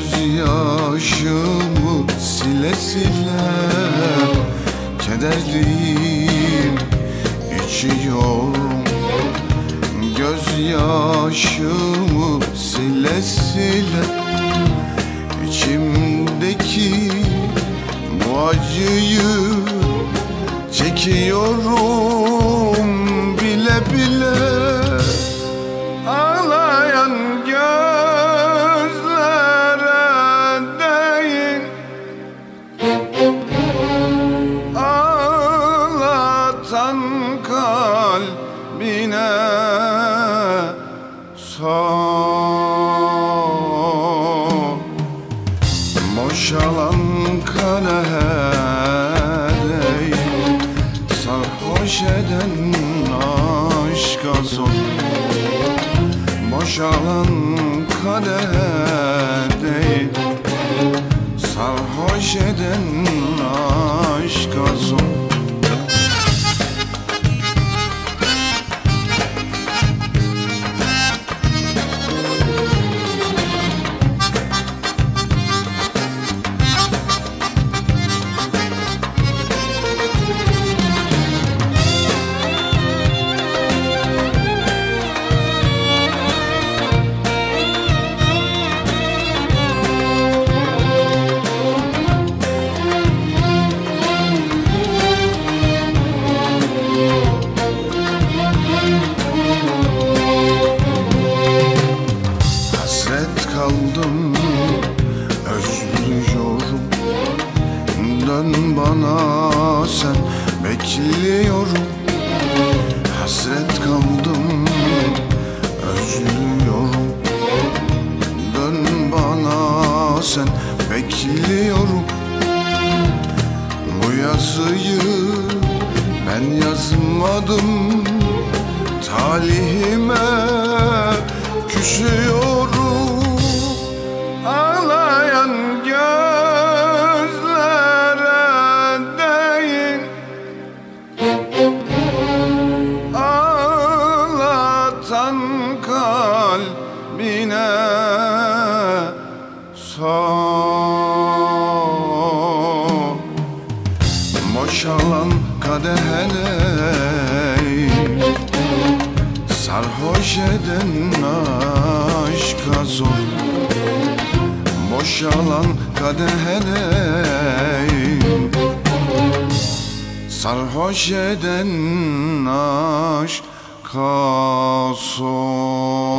gözyaşımı sile sile Kederliyim içiyorum. Gözyaşımı sile sile İçimdeki bu acıyı çekiyorum. Kalbine sor. Boşalan değil Sarhoş eden aşka sor Boşalan kadehe değil Sarhoş eden bekliyorum Bu yazıyı ben yazmadım. Talihime küsüyorum. Ağlayan gözlere değil. Ağlatan kalbine sor Boşalan kadehene Sarhoş eden aşka zor. Boşalan kadehene Sarhoş eden aşka sor